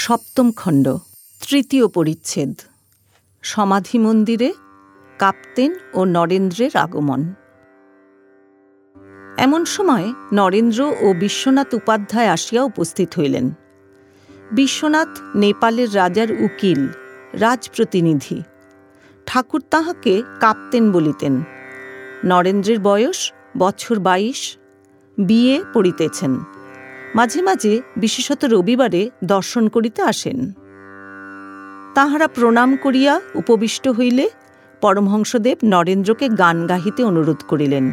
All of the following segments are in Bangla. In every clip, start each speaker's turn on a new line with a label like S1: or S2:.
S1: সপ্তম খণ্ড, তৃতীয় পরিচ্ছেদ। সমাধি মন্দিরে কাপ্তেন ও নরেন্দ্রের আগমন। এমন সময় নরেন্দ্র ও বিশ্বনাথ উপাধ্যায় আসিয়া উপস্থিত হইলেন। বিশ্বনাথ নেপালের রাজার উকিল, রাজপ্রতিনিধি। ঠাকুর তাহাকে কাপ্তেন বলিতেন। নরেন্দ্রের বয়স বছর বাইশ। বিয়ে পড়িতেছেন। মাঝে মাঝে বিশেষত রবিবারে দর্শন করিতে আসেন। তাহারা প্রণাম করিয়া উপবিষ্ট হইলে পরমহংসদেব নরেন্দ্রকে গান গাহিতে অনুরোধ করিলেন।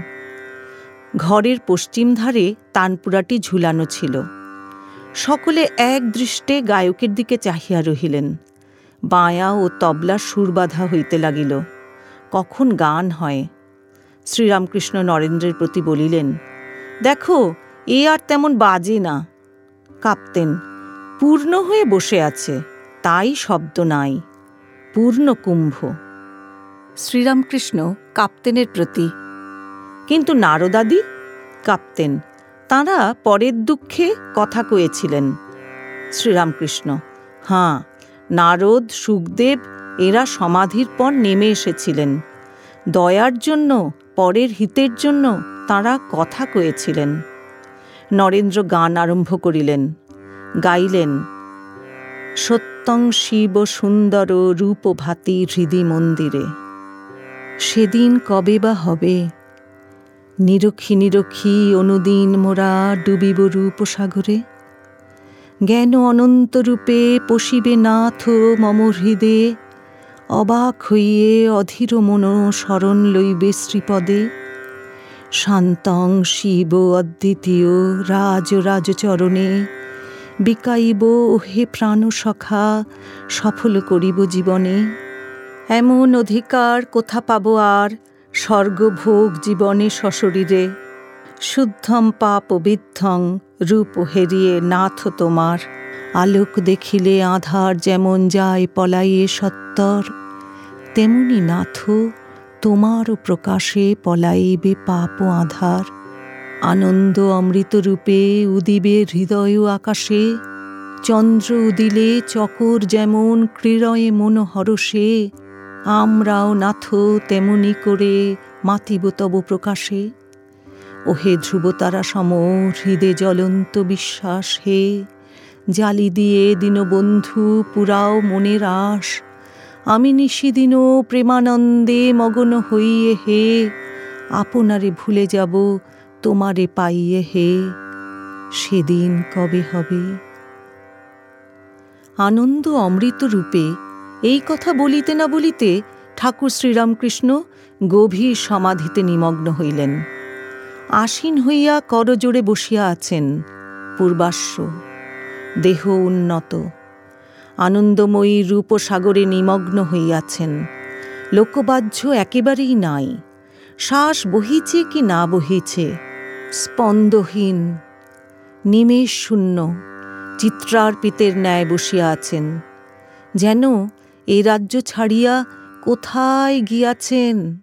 S1: ঘরের পশ্চিম ধারে তানপুরাটি ঝুলানো ছিল। সকলে এক দৃষ্টে গায়কের দিকে চাহিয়া রহিলেন। বায়া ও তবলা সুর বাঁধা হইতে লাগিল। কখন গান হয়? শ্রীরামকৃষ্ণ নরেন্দ্রের প্রতি বলিলেন, দেখো এ আর তেমন বাজে না। কাঁপতেন, পূর্ণ হয়ে বসে আছে, তাই শব্দ নাই। পূর্ণ কুম্ভ শ্রীরামকৃষ্ণ কাপ্তেনের প্রতি। কিন্তু নারদাদি, কাপ্তেন, তাঁরা পরের দুঃখে কথা কয়েছিলেন। শ্রীরামকৃষ্ণ, হাঁ, নারদ, সুখদেব, এরা সমাধির পর নেমে এসেছিলেন। দয়ার জন্য, পরের হিতের জন্য তাঁরা কথা কয়েছিলেন। নরেন্দ্র গান আরম্ভ করিলেন। গাইলেন, সত্যং শিব সুন্দর রূপভাতি হৃদি মন্দিরে। সেদিন কবে বা হবে? নিরক্ষী নিরক্ষী অনুদিন মোরা ডুবিব রূপসাগরে। জ্ঞান অনন্ত রূপে পশিবে নাথ মম হৃদে। অবাক হইয়ে অধীর মন শরণ লইবে শ্রীপদে। শান্তং শিব অদ্বিতীয় রাজ রাজচরণে। বিকাইব হে প্রাণ সখা, সফল করিব জীবনে। এমন অধিকার কোথা পাব আর? স্বর্গভোগ জীবনে সশরীরে। শুদ্ধম পাপ বিদ্ধং, রূপ হেরিয়ে নাথ তোমার। আলোক দেখিলে আধার যেমন যায় পলাইয়ে সত্তর, তেমনি নাথ তোমার প্রকাশে পলাইবে পাপ আধার। আনন্দ অমৃত রূপে উদিবে হৃদয় আকাশে। চন্দ্র উদিলে চকর যেমন ক্রীড়য়ে মনোহরসে আমরাও নাথ তেমনি করে মাতিব তব প্রকাশে। ওহে ধ্রুবতারা সম হৃদে জ্বলন্ত বিশ্বাস হে। জালি দিয়ে দীনবন্ধু, পুরাও মনের আশ। আমি নিশিদিন প্রেমানন্দে মগন হইয়ে হে, আপনারে ভুলে যাব, তোমারে পাইয়ে হে, সেদিন কবে হবে? আনন্দ অমৃত রূপে এই কথা বলিতে না বলিতে ঠাকুর শ্রীরামকৃষ্ণ গভীর সমাধিতে নিমগ্ন হইলেন। আসীন হইয়া করজোড়ে বসিয়া আছেন পূর্বাশ্ব দেহ উন্নত। আনন্দময়ী রূপসাগরে নিমগ্ন হইয়াছেন। লোকবাহ্য একেবারেই নাই। শ্বাস বহিছে কি না বহিছে? স্পন্দহীন। নিমেষ শূন্য। চিত্রার্পিতের ন্যায় বসিয়া আছেন। যেন এ রাজ্য ছাড়িয়া কোথায় গিয়াছেন?